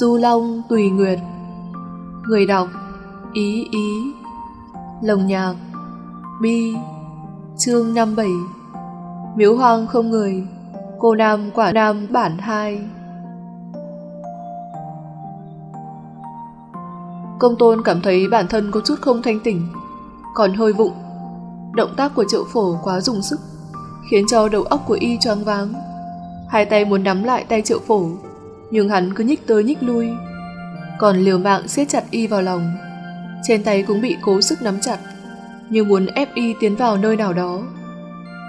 Du Long Tùy Nguyệt. Người đọc Ý Ý. Lồng nhạc Bi. Chương 57 Miếu hoang không người. Cô Nam Quả Nam bản 2 Công tôn cảm thấy bản thân có chút không thanh tỉnh Còn hơi vụng. Động tác của triệu phổ quá dùng sức, Khiến cho đầu óc của y choáng váng. Hai tay muốn nắm lại tay triệu phổ nhưng hắn cứ nhích tới nhích lui. Còn liều mạng siết chặt y vào lòng. Trên tay cũng bị cố sức nắm chặt, Như muốn ép y tiến vào nơi nào đó.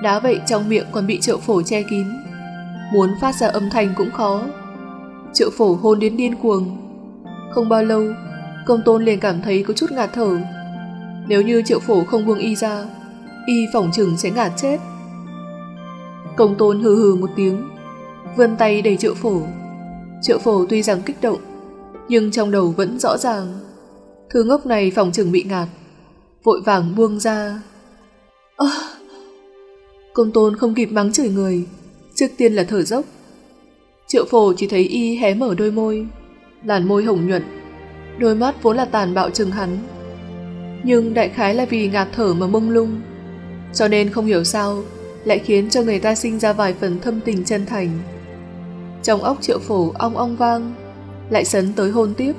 Đá vậy trong miệng còn bị triệu phổ che kín. Muốn phát ra âm thanh cũng khó. Triệu phổ hôn đến điên cuồng. Không bao lâu, Công tôn liền cảm thấy có chút ngạt thở. Nếu như triệu phổ không buông y ra, Y phỏng chừng sẽ ngạt chết. Công tôn hừ hừ một tiếng, vươn tay đẩy triệu phổ. Triệu phổ tuy rằng kích động, Nhưng trong đầu vẫn rõ ràng Thứ ngốc này phòng trường bị ngạt, Vội vàng buông ra. À. Công tôn không kịp mắng chửi người, Trước tiên là thở dốc. Triệu phổ chỉ thấy y hé mở đôi môi, Làn môi hồng nhuận, Đôi mắt vốn là tàn bạo chừng hắn. Nhưng đại khái là vì ngạt thở mà mông lung, Cho nên không hiểu sao Lại khiến cho người ta sinh ra vài phần thâm tình chân thành. Trong óc triệu phổ ong ong vang Lại sấn tới hôn tiếp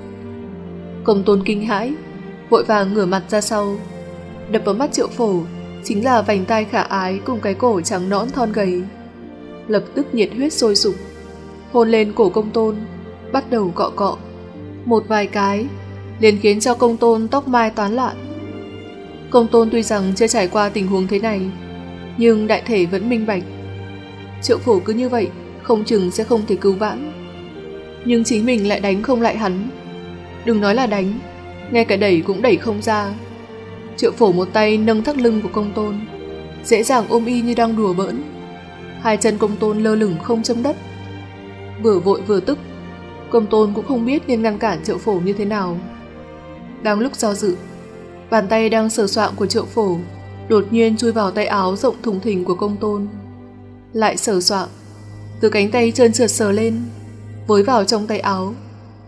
Công tôn kinh hãi Vội vàng ngửa mặt ra sau Đập vào mắt triệu phổ Chính là vành tai khả ái cùng cái cổ trắng nõn thon gầy Lập tức nhiệt huyết sôi sục Hôn lên cổ công tôn Bắt đầu cọ cọ một vài cái, liền khiến cho công tôn tóc mai toán loạn. Công tôn tuy rằng chưa trải qua tình huống thế này, nhưng đại thể vẫn minh bạch. Triệu phổ cứ như vậy, không chừng sẽ không thể cứu vãn. Nhưng chính mình lại đánh không lại hắn. Đừng nói là đánh, ngay cả đẩy cũng đẩy không ra. Triệu phổ một tay nâng thắt lưng của công tôn, dễ dàng ôm y như đang đùa bỡn. Hai chân công tôn lơ lửng không chấm đất. Vừa vội vừa tức, Công tôn cũng không biết nên ngăn cản triệu phổ như thế nào. Đang lúc do dự, bàn tay đang sờ soạn của triệu phổ đột nhiên chui vào tay áo rộng thùng thình của công tôn. Lại sờ soạn, từ cánh tay trơn trượt sờ lên, với vào trong tay áo,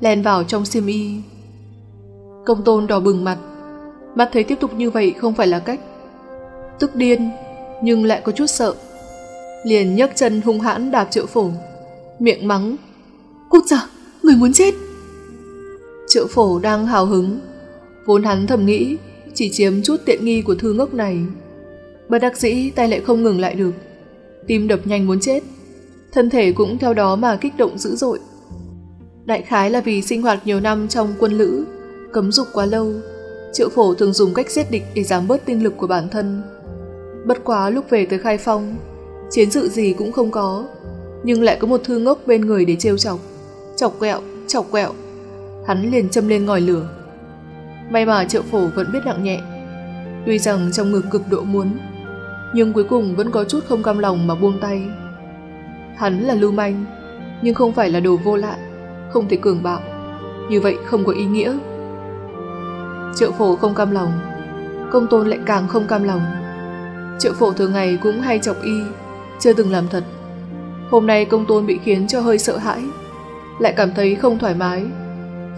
len vào trong xiêm y. Công tôn đỏ bừng mặt, mắt thấy tiếp tục như vậy không phải là cách. Tức điên, nhưng lại có chút sợ. Liền nhấc chân hung hãn đạp triệu phổ, miệng mắng. Cút ra! người muốn chết. Triệu phổ đang hào hứng, vốn hắn thầm nghĩ chỉ chiếm chút tiện nghi của thư ngốc này. Bất đắc dĩ tay lại không ngừng lại được, tim đập nhanh muốn chết, thân thể cũng theo đó mà kích động dữ dội. Đại khái là vì sinh hoạt nhiều năm trong quân lữ, cấm dục quá lâu, triệu phổ thường dùng cách giết địch để giảm bớt tinh lực của bản thân. Bất quá lúc về tới khai phong, chiến sự gì cũng không có, nhưng lại có một thư ngốc bên người để trêu chọc chọc quẹo, chọc quẹo. Hắn liền châm lên ngòi lửa. May mà triệu phổ vẫn biết nặng nhẹ. Tuy rằng trong ngực cực độ muốn, nhưng cuối cùng vẫn có chút không cam lòng mà buông tay. Hắn là lưu manh, nhưng không phải là đồ vô lại, không thể cường bạo. Như vậy không có ý nghĩa. Triệu phổ không cam lòng, công tôn lại càng không cam lòng. Triệu phổ thường ngày cũng hay chọc y, chưa từng làm thật. Hôm nay công tôn bị khiến cho hơi sợ hãi, lại cảm thấy không thoải mái.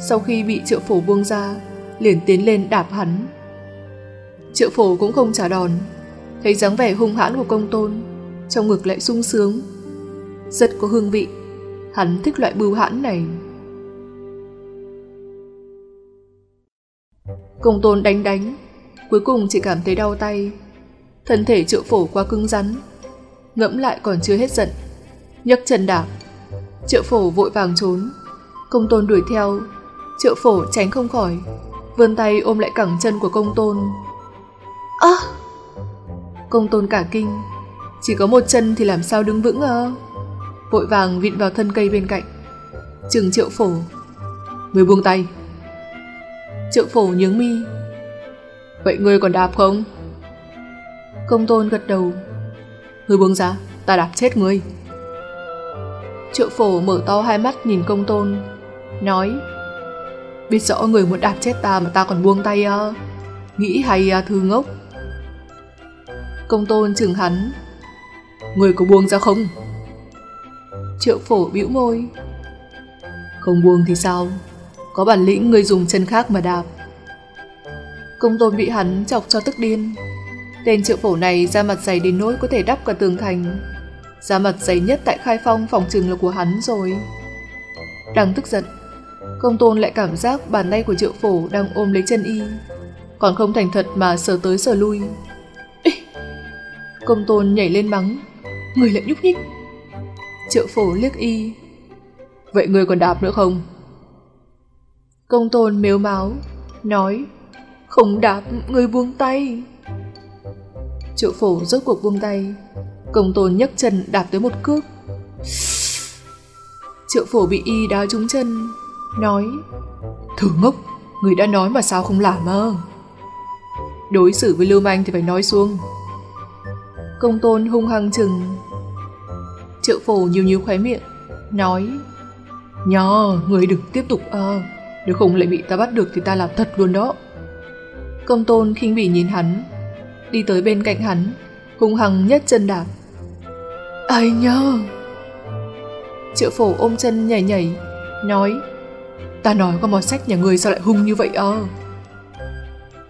Sau khi bị triệu phổ buông ra, liền tiến lên đạp hắn. Triệu phổ cũng không trả đòn, thấy dáng vẻ hung hãn của công tôn, trong ngực lại sung sướng. Rất có hương vị, hắn thích loại bưu hãn này. Công tôn đánh đánh, cuối cùng chỉ cảm thấy đau tay. Thân thể triệu phổ quá cứng rắn, ngẫm lại còn chưa hết giận. nhấc chân đạp, Triệu phổ vội vàng trốn. Công tôn đuổi theo. Triệu phổ tránh không khỏi. Vươn tay ôm lại cẳng chân của công tôn. Ơ! Công tôn cả kinh. Chỉ có một chân thì làm sao đứng vững à? Vội vàng vịn vào thân cây bên cạnh. Chừng triệu phổ. Người buông tay. Triệu phổ nhướng mi. Vậy ngươi còn đạp không? Công tôn gật đầu. Ngươi buông ra, ta đạp chết ngươi. Triệu phổ mở to hai mắt nhìn công tôn Nói Biết rõ người muốn đạp chết ta mà ta còn buông tay à Nghĩ hay à thư ngốc Công tôn chừng hắn Người có buông ra không Triệu phổ bĩu môi Không buông thì sao? Có bản lĩnh người dùng chân khác mà đạp. Công tôn bị hắn chọc cho tức điên. Tên triệu phổ này ra mặt dày đến nỗi có thể đắp cả tường thành. Ra mặt dày nhất tại khai phong phòng trường là của hắn rồi. Đang tức giận, công tôn lại cảm giác bàn tay của triệu phổ đang ôm lấy chân y. Còn không thành thật mà sờ tới sờ lui. Ê! Công tôn nhảy lên mắng. Người lại nhúc nhích. Triệu phổ liếc y. Vậy người còn đạp nữa không? Công tôn mếu máu, nói Không đạp, người buông tay. Triệu phổ rốt cuộc buông tay. Công tôn nhấc chân đạp tới một cước. Triệu phổ bị y đá trúng chân, nói Thử ngốc, người đã nói mà sao không làm à? Đối xử với Lưu Manh thì phải nói xuống. Công tôn hung hăng chừng. Triệu phổ nhiều nhiều khóe miệng, nói Nhờ, người đừng tiếp tục ơ. Nếu không lại bị ta bắt được thì ta làm thật luôn đó. Công tôn khinh bỉ nhìn hắn, đi tới bên cạnh hắn, hung hăng nhất chân đạp. Ai nhờ? Triệu phổ ôm chân nhảy nhảy, nói Ta nói có món sách nhà người sao lại hung như vậy ơ?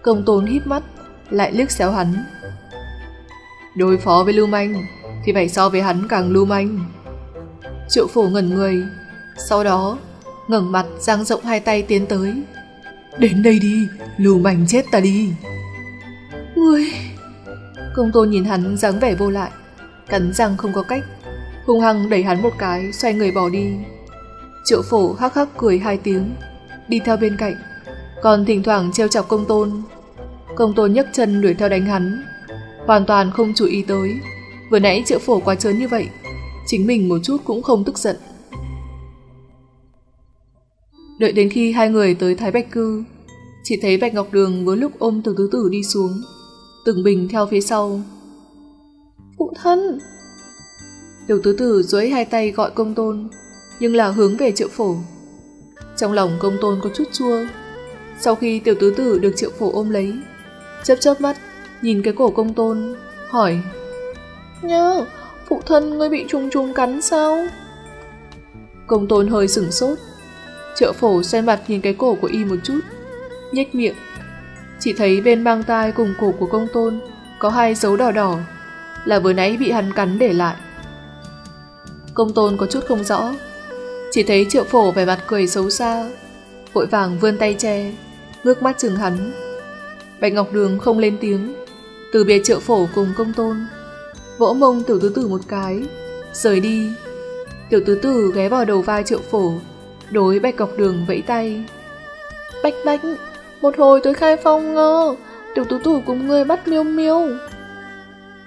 Công tôn hít mắt, lại liếc xéo hắn. Đối phó với lưu manh, thì phải so với hắn càng lưu manh. Triệu phổ ngẩn người, sau đó ngẩng mặt giang rộng hai tay tiến tới. Đến đây đi, lưu manh chết ta đi. Ngươi... Công tôn nhìn hắn dáng vẻ vô lại, cắn răng không có cách, hung hăng đẩy hắn một cái, xoay người bỏ đi. Triệu phổ hắc hắc cười hai tiếng, đi theo bên cạnh, còn thỉnh thoảng treo chọc công tôn. Công tôn nhấc chân đuổi theo đánh hắn, hoàn toàn không chú ý tới. Vừa nãy triệu phổ quá trớn như vậy, chính mình một chút cũng không tức giận. Đợi đến khi hai người tới Thái Bạch Cư, chỉ thấy Bạch Ngọc Đường với lúc ôm từ tứ tử đi xuống, từng bình theo phía sau. Phụ thân! Tiểu tứ tử duỗi hai tay gọi công tôn, nhưng là hướng về triệu phổ. Trong lòng công tôn có chút chua. Sau khi tiểu tứ tử được triệu phổ ôm lấy, chớp chớp mắt, nhìn cái cổ công tôn, hỏi Nhớ, phụ thân ngươi bị trùng trùng cắn sao? Công tôn hơi sửng sốt, trợ phổ xem mặt nhìn cái cổ của y một chút, nhếch miệng. Chỉ thấy bên mang tai cùng cổ của công tôn có hai dấu đỏ đỏ, là vừa nãy bị hắn cắn để lại. Công tôn có chút không rõ, chỉ thấy triệu phổ vẻ mặt cười xấu xa, vội vàng vươn tay che, ngước mắt chừng hắn. Bạch Ngọc Đường không lên tiếng, từ biệt triệu phổ cùng công tôn, vỗ mông tiểu tứ tử một cái, rời đi. Tiểu tứ tử ghé vào đầu vai triệu phổ, đối Bạch Ngọc Đường vẫy tay. Bạch Bạch, một hồi tới khai phong ngơ, tiểu tú tủ cùng người bắt miêu miêu.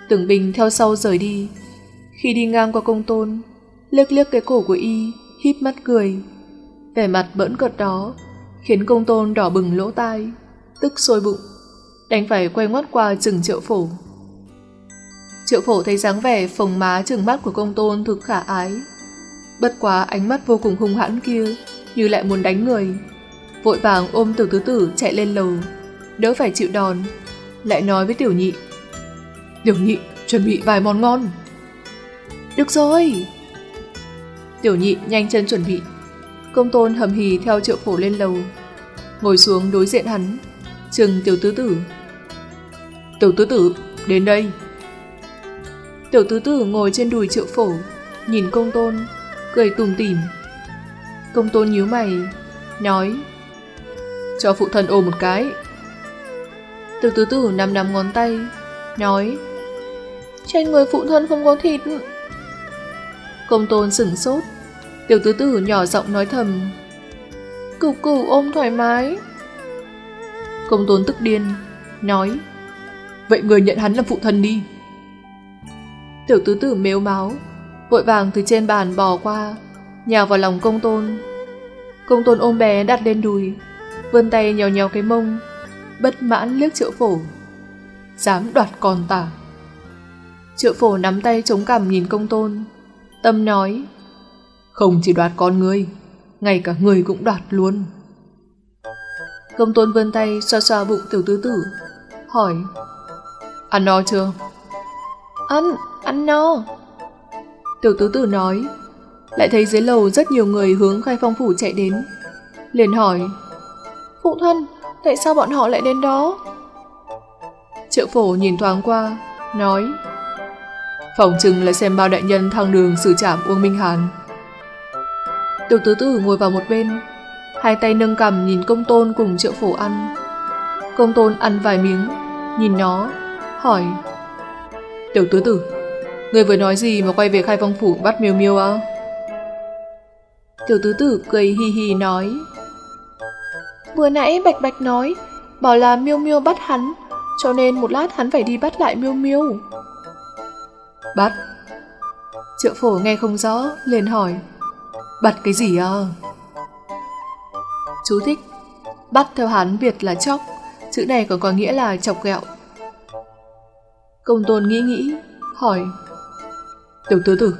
Tưởng Bình theo sau rời đi. Khi đi ngang qua công tôn, liếc liếc cái cổ của y, híp mắt cười. Vẻ mặt bỡn cợt đó, khiến công tôn đỏ bừng lỗ tai, tức sôi bụng, đành phải quay ngoắt qua chừng triệu phổ. Triệu phổ thấy dáng vẻ phồng má trừng mắt của công tôn thực khả ái, Bất quá ánh mắt vô cùng hung hãn kia như lại muốn đánh người. Vội vàng ôm tiểu tứ tử chạy lên lầu, đỡ phải chịu đòn, lại nói với tiểu nhị. Tiểu nhị, chuẩn bị vài món ngon. Được rồi. Tiểu nhị nhanh chân chuẩn bị. Công tôn hầm hì theo triệu phổ lên lầu, ngồi xuống đối diện hắn, chừng tiểu tứ tử. Tiểu tứ tử, đến đây. Tiểu tứ tử ngồi trên đùi triệu phổ, nhìn công tôn, cười tùm tìm. Công tôn nhíu mày, nói Cho phụ thân ôm một cái. tiểu tứ tử nằm nằm ngón tay, nói Trên người phụ thân không có thịt. Công tôn sửng sốt, tiểu tứ tử nhỏ giọng nói thầm Cửu cửu ôm thoải mái. Công tôn tức điên, nói Vậy người nhận hắn làm phụ thân đi. Tiểu tứ tử mếu máu, vội vàng từ trên bàn bò qua, nhào vào lòng công tôn. Công tôn ôm bé đặt lên đùi, vươn tay nhéo nhéo cái mông, bất mãn liếc triệu phổ. Dám đoạt con tả Triệu phổ nắm tay chống cằm nhìn công tôn, tâm nói, không chỉ đoạt con ngươi, ngay cả người cũng đoạt luôn. Công tôn vươn tay xoa xoa bụng tiểu tứ tử, hỏi, ăn no chưa? Ăn, ăn no. Tiểu tứ tử nói, lại thấy dưới lầu rất nhiều người hướng khai phong phủ chạy đến. Liền hỏi, Phụ thân, tại sao bọn họ lại đến đó? Triệu phổ nhìn thoáng qua, nói, Phòng chừng là xem bao đại nhân thăng đường xử trảm Uông Minh Hàn. Tiểu tứ tử ngồi vào một bên, hai tay nâng cầm nhìn công tôn cùng triệu phổ ăn. Công tôn ăn vài miếng, nhìn nó, hỏi. Tiểu tứ tử, người vừa nói gì mà quay về khai phong phủ bắt miêu miêu à? Tiểu tứ tử cười hi hi nói. Vừa nãy Bạch Bạch nói, bảo là miêu miêu bắt hắn, cho nên một lát hắn phải đi bắt lại miêu miêu. Bắt. Triệu phổ nghe không rõ, liền hỏi. Bắt cái gì à? Chú thích. Bắt theo Hán Việt là chóc, chữ này còn có nghĩa là chọc gẹo. Công tôn nghĩ nghĩ, hỏi. Tiểu tứ tử,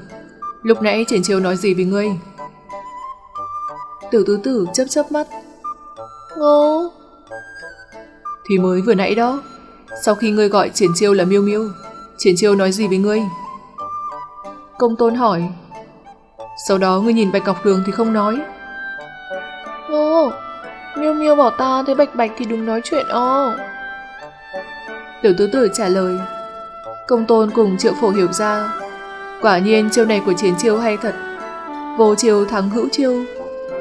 lúc nãy triển chiêu nói gì với ngươi? Tiểu tứ tử chớp chớp mắt. Ngô. Thì mới vừa nãy đó, sau khi ngươi gọi triển chiêu là miêu miêu, triển chiêu nói gì với ngươi? Công tôn hỏi. Sau đó ngươi nhìn Bạch Ngọc Đường thì không nói. Ồ, Miêu Miêu bảo ta thấy Bạch Bạch thì đừng nói chuyện ô. Tiểu tứ tử trả lời. Công tôn cùng triệu phổ hiểu ra. Quả nhiên chiêu này của chiến chiêu hay thật. Vô chiêu thắng hữu chiêu.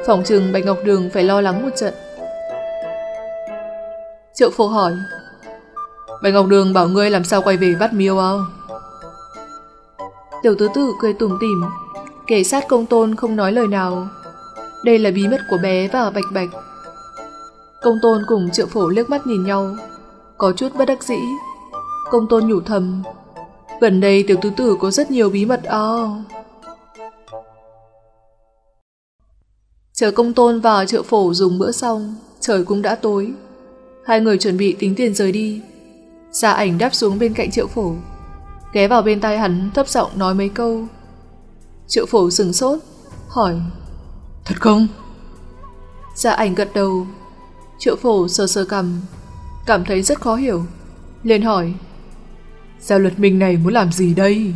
phòng trường Bạch Ngọc Đường phải lo lắng một trận. Triệu phổ hỏi. Bạch Ngọc Đường bảo ngươi làm sao quay về bắt miêu ao? Tiểu tứ tử cười tủm tỉm, kể sát công tôn không nói lời nào. Đây là bí mật của bé và bạch bạch. Công tôn cùng triệu phổ liếc mắt nhìn nhau, có chút bất đắc dĩ. Công tôn nhủ thầm, gần đây tiểu tứ tử có rất nhiều bí mật o. Chờ công tôn và chợ phổ dùng bữa xong, trời cũng đã tối. Hai người chuẩn bị tính tiền rời đi. Gia ảnh đáp xuống bên cạnh triệu phổ, ghé vào bên tai hắn thấp giọng nói mấy câu. Triệu phổ sừng sốt, hỏi Thật không? Giả ảnh gật đầu Triệu phổ sờ sờ cầm Cảm thấy rất khó hiểu liền hỏi Giao luật minh này muốn làm gì đây?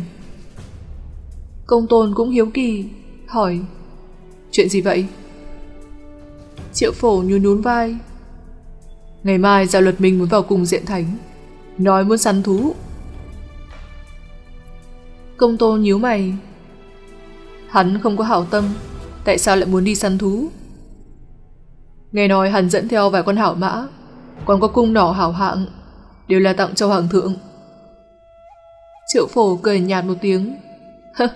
Công tôn cũng hiếu kỳ Hỏi. Chuyện gì vậy? Triệu phổ nhún nhún vai. Ngày mai giao luật minh muốn vào cùng diện thánh Nói muốn săn thú. Công tôn nhíu mày. Hắn không có hảo tâm Tại sao lại muốn đi săn thú? Nghe nói hắn dẫn theo vài con hảo mã Còn có cung nỏ hảo hạng Đều là tặng cho hoàng thượng Triệu phổ cười nhạt một tiếng. Hơ,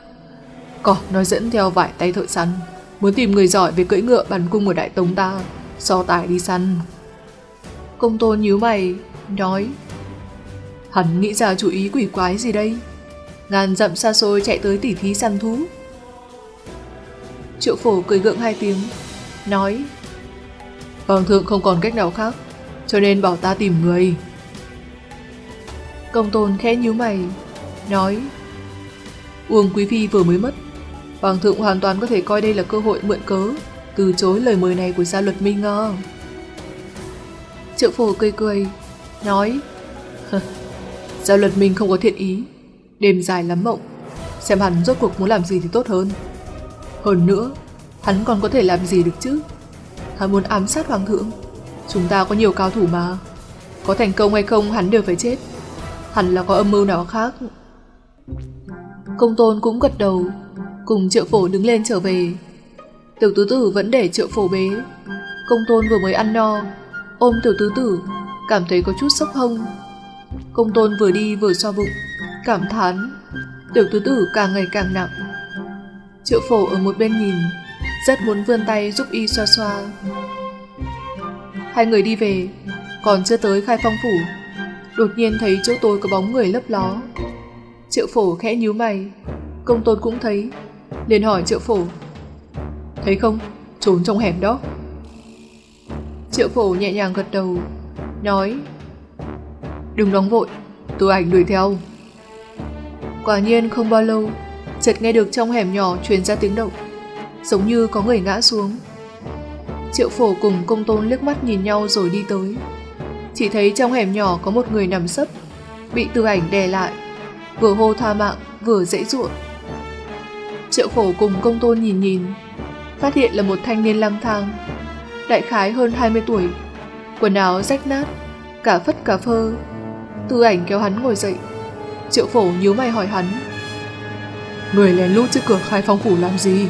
còn nói dẫn theo vải tay thợ săn. Muốn tìm người giỏi về cưỡi ngựa bắn cung ở Đại Tống ta So tài đi săn. Công tôn nhíu mày Nói Hắn nghĩ ra chủ ý quỷ quái gì đây? Ngàn dặm xa xôi chạy tới tỉ thí săn thú. Triệu phổ cười gượng hai tiếng Nói Hoàng thượng không còn cách nào khác Cho nên bảo ta tìm người. Công tôn khẽ nhíu mày Nói Uông Quý Phi vừa mới mất Hoàng thượng hoàn toàn có thể coi đây là cơ hội mượn cớ Từ chối lời mời này của gia luật minh ngơ. Triệu phổ cười cười Nói Gia luật minh không có thiện ý Đêm dài lắm mộng Xem hắn rốt cuộc muốn làm gì thì tốt hơn hơn nữa, hắn còn có thể làm gì được chứ? Hắn muốn ám sát hoàng thượng. Chúng ta có nhiều cao thủ mà. Có thành công hay không hắn đều phải chết. Hẳn là có âm mưu nào khác. Công tôn cũng gật đầu, cùng triệu phổ đứng lên trở về. Tiểu tứ tử vẫn để triệu phổ bế. Công tôn vừa mới ăn no, ôm tiểu tứ tử, cảm thấy có chút sốc hông. Công tôn vừa đi vừa xoa bụng, cảm thán. Tiểu tứ tử càng ngày càng nặng. Triệu phổ ở một bên nhìn, rất muốn vươn tay giúp y xoa xoa. Hai người đi về, còn chưa tới khai phong phủ, đột nhiên thấy chỗ tối có bóng người lấp ló. Triệu phổ khẽ nhíu mày, công tôn cũng thấy, liền hỏi triệu phổ. Thấy không, trốn trong hẻm đó. Triệu phổ nhẹ nhàng gật đầu, nói Đừng nóng vội, tôi ảnh đuổi theo. Quả nhiên không bao lâu, chợt nghe được trong hẻm nhỏ truyền ra tiếng động, giống như có người ngã xuống. Triệu phổ cùng công tôn liếc mắt nhìn nhau rồi đi tới. Chỉ thấy trong hẻm nhỏ có một người nằm sấp, bị tư ảnh đè lại, vừa hô tha mạng, vừa dễ ruộng. Triệu phổ cùng công tôn nhìn nhìn, phát hiện là một thanh niên lang thang, đại khái hơn 20 tuổi, quần áo rách nát, cả phất cả phơ. Tư ảnh kéo hắn ngồi dậy. Triệu phổ nhíu mày hỏi hắn. Người lén lút trước cửa khai phong phủ làm gì?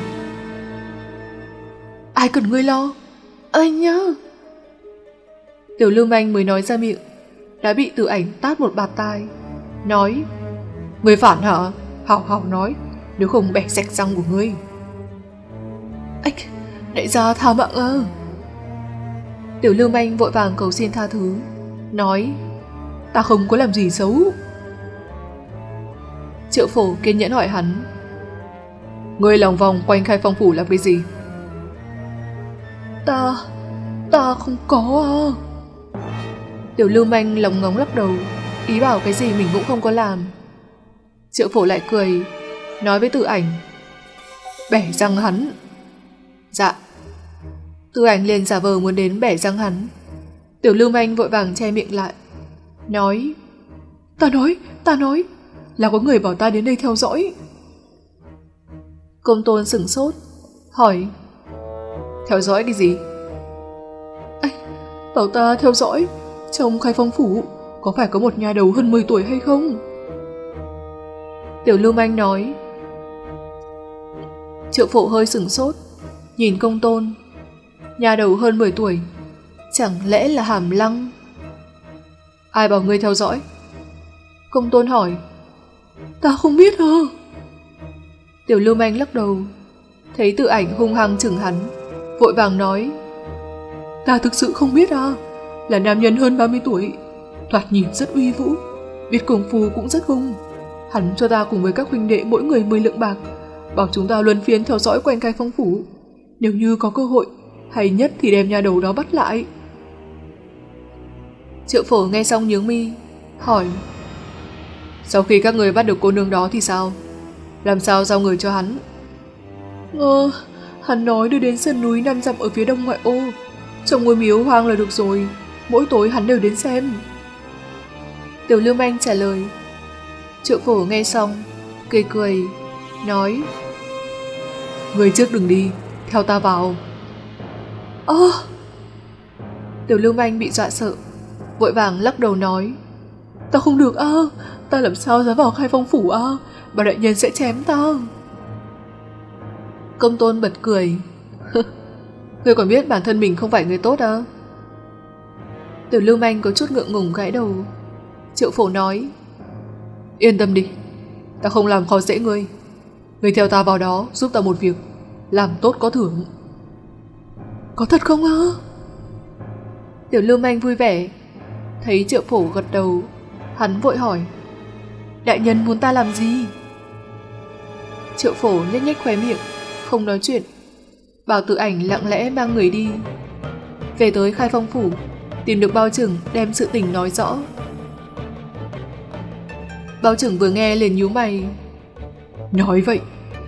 Ai cần ngươi lo? Anh nhá! Tiểu lưu manh mới nói ra miệng, đã bị tử ảnh tát một bạt tai. Nói, người phản hả? Hảo hảo nói, nếu không bẻ sạch răng của ngươi. Ách, đại gia tha mạng ơ. Tiểu lưu manh vội vàng cầu xin tha thứ, nói, ta không có làm gì xấu. Triệu phổ kiên nhẫn hỏi hắn, ngươi lòng vòng quanh khai phong phủ làm cái gì? Ta, ta không có à. Tiểu lưu manh lòng ngóng lắc đầu, ý bảo cái gì mình cũng không có làm. Triệu phổ lại cười, nói với tự ảnh. Bẻ răng hắn. Dạ. Tự ảnh liền giả vờ muốn đến bẻ răng hắn. Tiểu lưu manh vội vàng che miệng lại. Nói. Ta nói, ta nói. Là có người bảo ta đến đây theo dõi. Công tôn sửng sốt. Hỏi. Theo dõi cái gì? Anh, bảo ta theo dõi. Trong khai phong phủ, có phải có một nhà đầu hơn 10 tuổi hay không? Tiểu Lưu Manh nói. Triệu phổ hơi sửng sốt, nhìn công tôn. Nhà đầu hơn 10 tuổi, chẳng lẽ là hàm lăng? Ai bảo ngươi theo dõi? Công tôn hỏi. Ta không biết hơ. Tiểu Lưu Manh lắc đầu, thấy tự ảnh hung hăng chừng hắn, vội vàng nói. Ta thực sự không biết à, là nam nhân hơn 30 tuổi, thoạt nhìn rất uy vũ, biết công phu cũng rất hung. Hắn cho ta cùng với các huynh đệ mỗi người 10 lượng bạc, bảo chúng ta luân phiên theo dõi quanh cai phong phủ. Nếu như có cơ hội, hay nhất thì đem nhà đầu đó bắt lại. Triệu phổ nghe xong nhướng mi, hỏi Sau khi các người bắt được cô nương đó thì sao? Làm sao giao người cho hắn? Ờ, hắn nói đưa đến sân núi năm dặm ở phía đông ngoại ô. Trong ngôi miếu hoang là được rồi, mỗi tối hắn đều đến xem. Tiểu Lưu Manh trả lời Triệu phổ nghe xong, cười cười, nói Người trước đừng đi, theo ta vào. Ơ! Tiểu lưu manh bị dọa sợ, vội vàng lắc đầu nói Ta không được ơ ta làm sao dám vào khai phong phủ ơ bà đại nhân sẽ chém ta. Công tôn bật cười. Người còn biết bản thân mình không phải người tốt à? Tiểu lưu manh có chút ngượng ngùng gãi đầu. Triệu phổ nói Yên tâm đi, ta không làm khó dễ ngươi. Ngươi theo ta vào đó giúp ta một việc, làm tốt có thưởng. Có thật không á? Tiểu Lưu Manh vui vẻ, thấy triệu phổ gật đầu, hắn vội hỏi. Đại nhân muốn ta làm gì? Triệu phổ nhếch nhếch khóe miệng, không nói chuyện. Bảo tự ảnh lặng lẽ mang người đi. Về tới khai phong phủ, tìm được bao trưởng đem sự tình nói rõ. Bao trưởng vừa nghe liền nhíu mày. Nói vậy,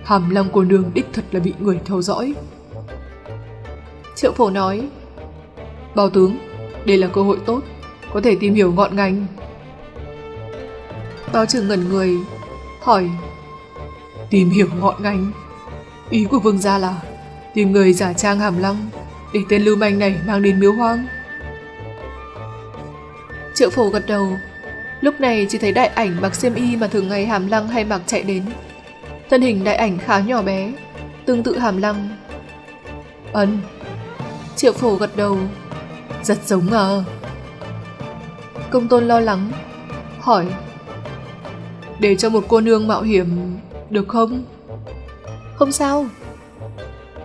hàm long cô nương đích thật là bị người theo dõi. Triệu phổ nói, Bao tướng, đây là cơ hội tốt, có thể tìm hiểu ngọn ngành. Bao trưởng ngẩn người, hỏi, Tìm hiểu ngọn ngành? Ý của vương gia là tìm người giả trang hàm lăng để tên lưu manh này mang đến miếu hoang. Triệu phổ gật đầu, Lúc này chỉ thấy đại ảnh mặc xiêm y mà thường ngày hàm lăng hay mặc chạy đến. Thân hình đại ảnh khá nhỏ bé, tương tự hàm lăng. Ấn. Triệu phổ gật đầu. Rất giống à. Công tôn lo lắng, hỏi. Để cho một cô nương mạo hiểm, được không? Không sao.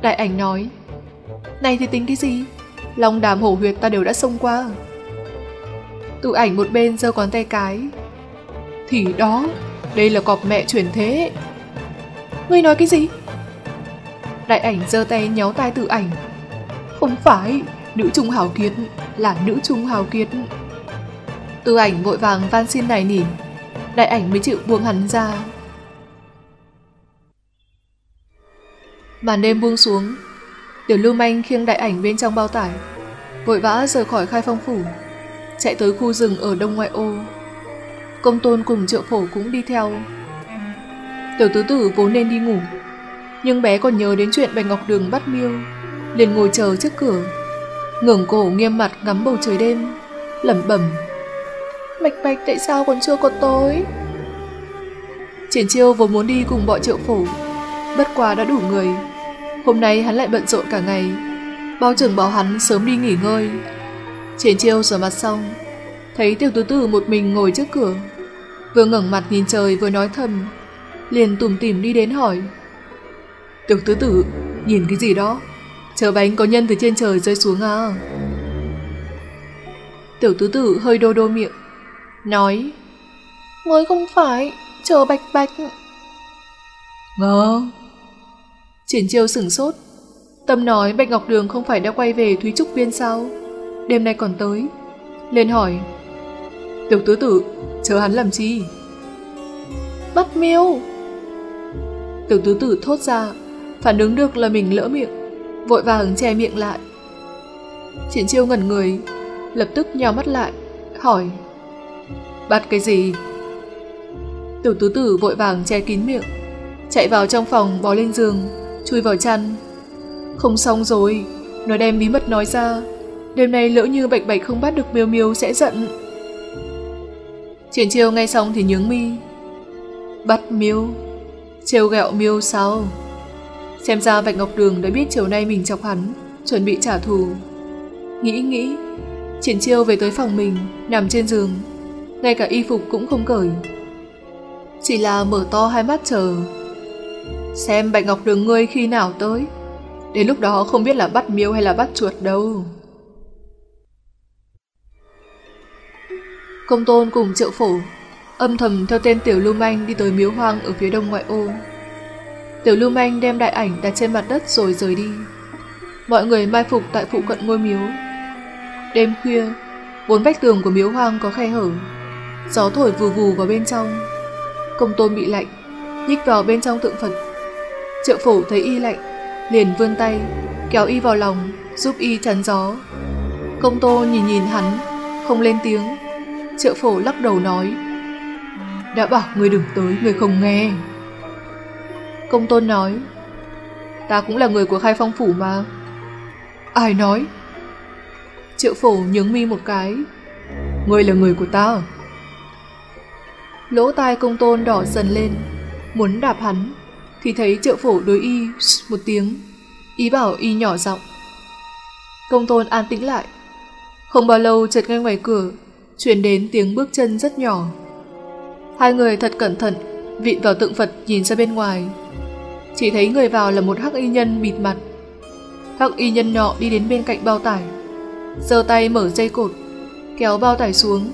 Đại ảnh nói. Này thì tính cái gì? Long đàm hổ huyệt ta đều đã xông qua. Tự ảnh một bên giơ con tay cái. Thì đó, đây là cọp mẹ chuyển thế. Ngươi nói cái gì? Đại ảnh giơ tay nhéo tai tự ảnh. Không phải, nữ trung hào kiệt, là nữ trung hào kiệt. Tự ảnh vội vàng van xin này nỉ. Đại ảnh mới chịu buông hắn ra. Màn đêm buông xuống, Tiểu lưu manh khiêng đại ảnh bên trong bao tải, vội vã rời khỏi khai phong phủ chạy tới khu rừng ở đông ngoại ô. Công tôn cùng triệu phổ cũng đi theo. Tiểu tứ tử vốn nên đi ngủ, Nhưng bé còn nhớ đến chuyện Bạch Ngọc Đường bắt miêu, liền ngồi chờ trước cửa, ngẩng cổ nghiêm mặt ngắm bầu trời đêm, lẩm bẩm: "Bạch Bạch tại sao còn chưa có tối?" Triển Chiêu vốn muốn đi cùng bọn Triệu Phổ, bất quá đã đủ người. Hôm nay hắn lại bận rộn cả ngày, bao trưởng bảo hắn sớm đi nghỉ ngơi. Triển Chiêu rửa mặt xong, thấy Tiểu Tứ Tử một mình ngồi trước cửa, vừa ngẩng mặt nhìn trời vừa nói thầm, liền tủm tỉm đi đến hỏi: "Tiểu Tứ Tử, nhìn cái gì đó? Chờ bánh có nhân từ trên trời rơi xuống à?" Tiểu Tứ Tử hơi đô đô miệng, nói: "Ngươi không phải chờ Bạch Bạch." Ngờ. Triển Chiêu sửng sốt, Tâm nói Bạch Ngọc Đường không phải đã quay về Thúy Trúc Viên sao? Đêm nay còn tới. Lên hỏi. Tiểu tứ tử, chờ hắn làm chi? Bắt miêu. Tiểu tứ tử thốt ra, phản ứng được là mình lỡ miệng, vội vàng che miệng lại. Triển chiêu ngẩn người, lập tức nhào mắt lại, hỏi. Bắt cái gì? Tiểu tứ tử vội vàng che kín miệng, chạy vào trong phòng bò lên giường, chui vào chăn, không xong rồi, nó đem bí mật nói ra. Đêm nay lỡ như Bạch Bạch không bắt được Miêu Miêu sẽ giận. Triển chiêu ngay xong thì nhướng mi. Bắt Miêu? Trêu gẹo Miêu sao? Xem ra Bạch Ngọc Đường đã biết chiều nay mình chọc hắn, chuẩn bị trả thù. Nghĩ nghĩ, triển chiêu về tới phòng mình, nằm trên giường. Ngay cả y phục cũng không cởi. Chỉ là mở to hai mắt chờ. Xem Bạch Ngọc Đường ngươi khi nào tới. Đến lúc đó không biết là bắt miêu hay là bắt chuột đâu. Công tôn cùng triệu phổ âm thầm theo tên Tiểu Lưu Manh đi tới miếu hoang ở phía đông ngoại ô. Tiểu Lưu Manh đem đại ảnh đặt trên mặt đất rồi rời đi. Mọi người mai phục tại phụ cận ngôi miếu. Đêm khuya, bốn vách tường của miếu hoang có khe hở. Gió thổi vù vù vào bên trong. Công tôn bị lạnh, nhích vào bên trong tượng Phật. Triệu phổ thấy y lạnh, liền vươn tay, kéo y vào lòng, giúp y chắn gió. Công tô nhìn nhìn hắn, không lên tiếng. Triệu phổ lắc đầu nói, đã bảo người đừng tới, người không nghe. Công tôn nói, ta cũng là người của khai phong phủ mà. Ai nói? Triệu phổ nhướng mi một cái, người là người của ta. À? Lỗ tai công tôn đỏ dần lên, muốn đạp hắn thì thấy triệu phổ đối y một tiếng, ý bảo y nhỏ giọng. Công tôn an tĩnh lại. Không bao lâu chợt ngay ngoài cửa, truyền đến tiếng bước chân rất nhỏ. Hai người thật cẩn thận, vịn vào tượng Phật nhìn ra bên ngoài. Chỉ thấy người vào là một hắc y nhân bịt mặt. Hắc y nhân nọ đi đến bên cạnh bao tải, giơ tay mở dây cột, kéo bao tải xuống.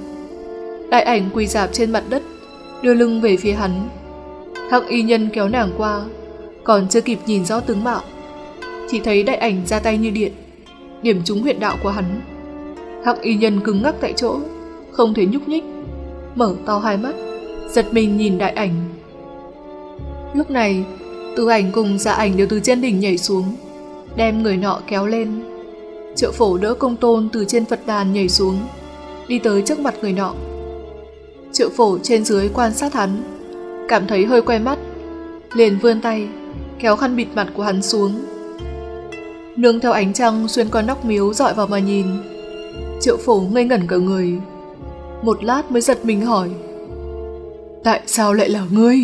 Đại ảnh quỳ dạp trên mặt đất, đưa lưng về phía hắn, Hắc y nhân kéo nàng qua, còn chưa kịp nhìn rõ tướng mạo. Chỉ thấy đại ảnh ra tay như điện, điểm trúng huyệt đạo của hắn. Hắc y nhân cứng ngắc tại chỗ, không thể nhúc nhích, mở to hai mắt, giật mình nhìn đại ảnh. Lúc này, từ ảnh cùng dạ ảnh đều từ trên đỉnh nhảy xuống, đem người nọ kéo lên. Triệu phổ đỡ công tôn từ trên Phật đàn nhảy xuống, đi tới trước mặt người nọ. Triệu phổ trên dưới quan sát hắn, cảm thấy hơi quay mắt, liền vươn tay, kéo khăn bịt mặt của hắn xuống. Nương theo ánh trăng xuyên qua nóc miếu dọi vào mà nhìn. Triệu phổ ngây ngẩn cả người. Một lát mới giật mình hỏi. Tại sao lại là ngươi?